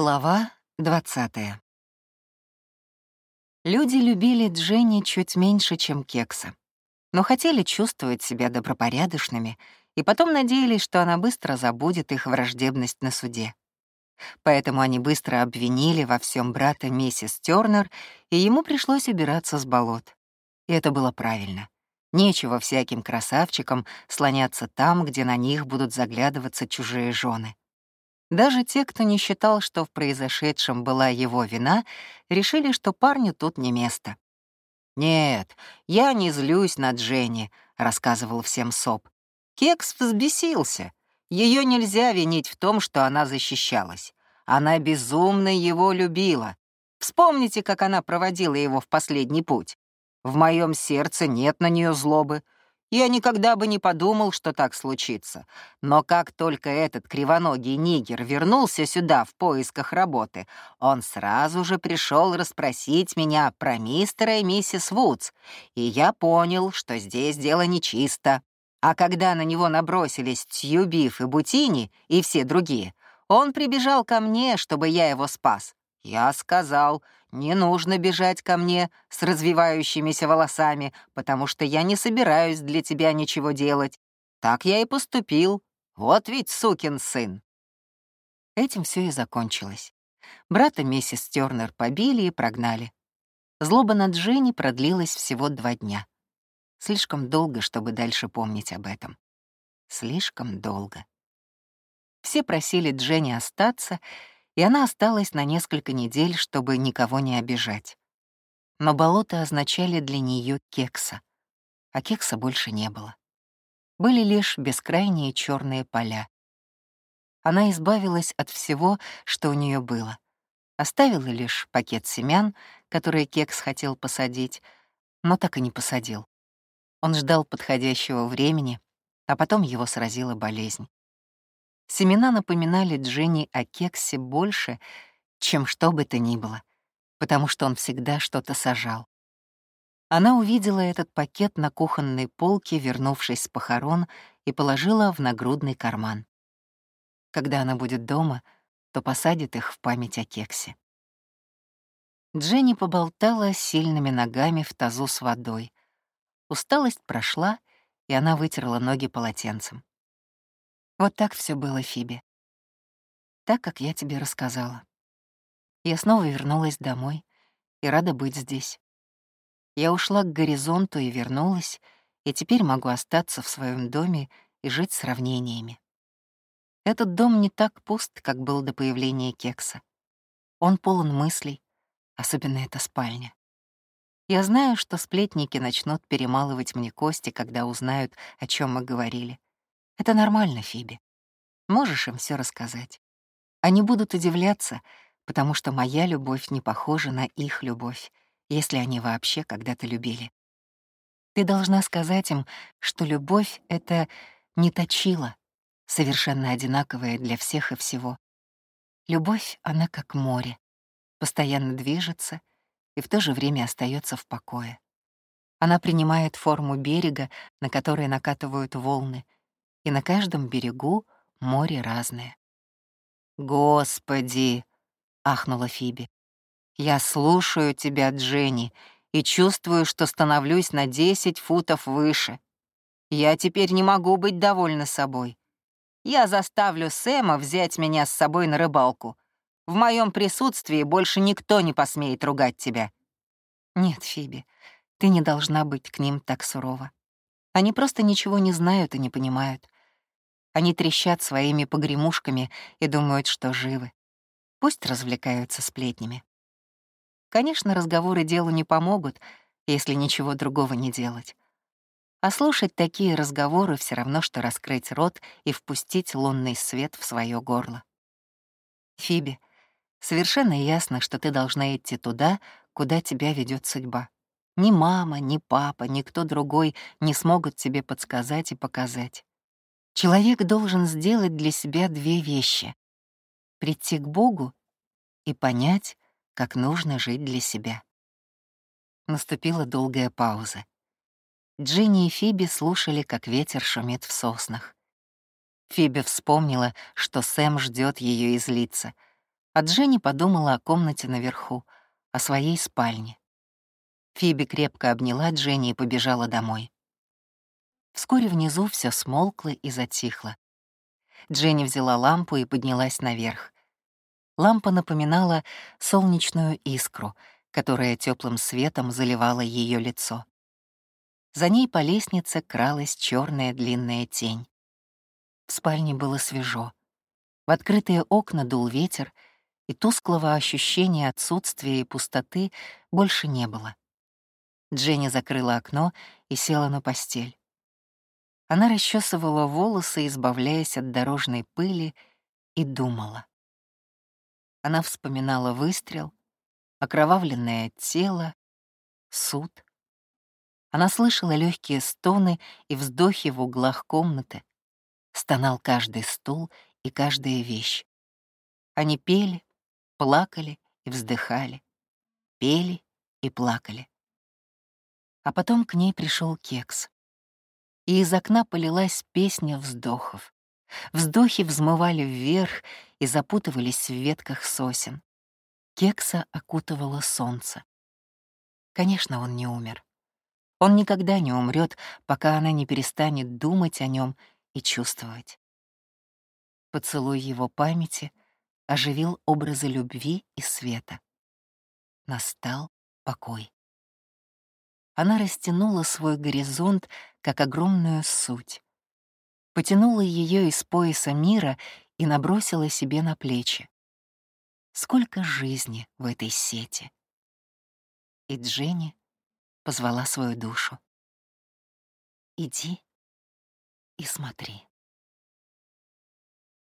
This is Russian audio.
Глава 20 Люди любили Дженни чуть меньше, чем Кекса, но хотели чувствовать себя добропорядочными и потом надеялись, что она быстро забудет их враждебность на суде. Поэтому они быстро обвинили во всем брата миссис Тёрнер, и ему пришлось убираться с болот. И это было правильно. Нечего всяким красавчикам слоняться там, где на них будут заглядываться чужие жены. Даже те, кто не считал, что в произошедшем была его вина, решили, что парню тут не место. «Нет, я не злюсь на Дженни», — рассказывал всем Соп. Кекс взбесился. Ее нельзя винить в том, что она защищалась. Она безумно его любила. Вспомните, как она проводила его в последний путь. В моем сердце нет на нее злобы. Я никогда бы не подумал, что так случится. Но как только этот кривоногий нигер вернулся сюда в поисках работы, он сразу же пришел расспросить меня про мистера и миссис Вудс, и я понял, что здесь дело нечисто. А когда на него набросились Тьюбиф и Бутини и все другие, он прибежал ко мне, чтобы я его спас. Я сказал, не нужно бежать ко мне с развивающимися волосами, потому что я не собираюсь для тебя ничего делать. Так я и поступил. Вот ведь сукин сын. Этим все и закончилось. Брата миссис Тёрнер побили и прогнали. Злоба над Дженни продлилась всего два дня. Слишком долго, чтобы дальше помнить об этом. Слишком долго. Все просили Дженни остаться, и она осталась на несколько недель, чтобы никого не обижать. Но болота означали для нее кекса, а кекса больше не было. Были лишь бескрайние черные поля. Она избавилась от всего, что у нее было. Оставила лишь пакет семян, которые кекс хотел посадить, но так и не посадил. Он ждал подходящего времени, а потом его сразила болезнь. Семена напоминали Дженни о кексе больше, чем что бы то ни было, потому что он всегда что-то сажал. Она увидела этот пакет на кухонной полке, вернувшись с похорон, и положила в нагрудный карман. Когда она будет дома, то посадит их в память о кексе. Дженни поболтала сильными ногами в тазу с водой. Усталость прошла, и она вытерла ноги полотенцем. Вот так все было, Фиби. Так, как я тебе рассказала. Я снова вернулась домой и рада быть здесь. Я ушла к горизонту и вернулась, и теперь могу остаться в своем доме и жить сравнениями. Этот дом не так пуст, как был до появления кекса. Он полон мыслей, особенно эта спальня. Я знаю, что сплетники начнут перемалывать мне кости, когда узнают, о чем мы говорили. Это нормально, Фиби. Можешь им все рассказать. Они будут удивляться, потому что моя любовь не похожа на их любовь, если они вообще когда-то любили. Ты должна сказать им, что любовь — это не точила, совершенно одинаковая для всех и всего. Любовь, она как море, постоянно движется и в то же время остается в покое. Она принимает форму берега, на который накатывают волны — и на каждом берегу море разное. «Господи!» — ахнула Фиби. «Я слушаю тебя, Дженни, и чувствую, что становлюсь на десять футов выше. Я теперь не могу быть довольна собой. Я заставлю Сэма взять меня с собой на рыбалку. В моем присутствии больше никто не посмеет ругать тебя». «Нет, Фиби, ты не должна быть к ним так сурова. Они просто ничего не знают и не понимают. Они трещат своими погремушками и думают, что живы. Пусть развлекаются сплетнями. Конечно, разговоры делу не помогут, если ничего другого не делать. А слушать такие разговоры все равно, что раскрыть рот и впустить лунный свет в свое горло. Фиби, совершенно ясно, что ты должна идти туда, куда тебя ведет судьба. Ни мама, ни папа, ни кто другой не смогут тебе подсказать и показать. Человек должен сделать для себя две вещи — прийти к Богу и понять, как нужно жить для себя. Наступила долгая пауза. Джинни и Фиби слушали, как ветер шумит в соснах. Фиби вспомнила, что Сэм ждет ее и злится. А Дженни подумала о комнате наверху, о своей спальне. Фиби крепко обняла Дженни и побежала домой. Вскоре внизу все смолкло и затихло. Дженни взяла лампу и поднялась наверх. Лампа напоминала солнечную искру, которая теплым светом заливала ее лицо. За ней по лестнице кралась черная длинная тень. В спальне было свежо. В открытые окна дул ветер, и тусклого ощущения отсутствия и пустоты больше не было. Дженни закрыла окно и села на постель. Она расчесывала волосы, избавляясь от дорожной пыли, и думала. Она вспоминала выстрел, окровавленное тело, суд. Она слышала легкие стоны и вздохи в углах комнаты. Стонал каждый стул и каждая вещь. Они пели, плакали и вздыхали, пели и плакали. А потом к ней пришел кекс и из окна полилась песня вздохов. Вздохи взмывали вверх и запутывались в ветках сосен. Кекса окутывало солнце. Конечно, он не умер. Он никогда не умрет, пока она не перестанет думать о нем и чувствовать. Поцелуй его памяти оживил образы любви и света. Настал покой. Она растянула свой горизонт, как огромную суть. Потянула ее из пояса мира и набросила себе на плечи. Сколько жизни в этой сети. И Дженни позвала свою душу. «Иди и смотри».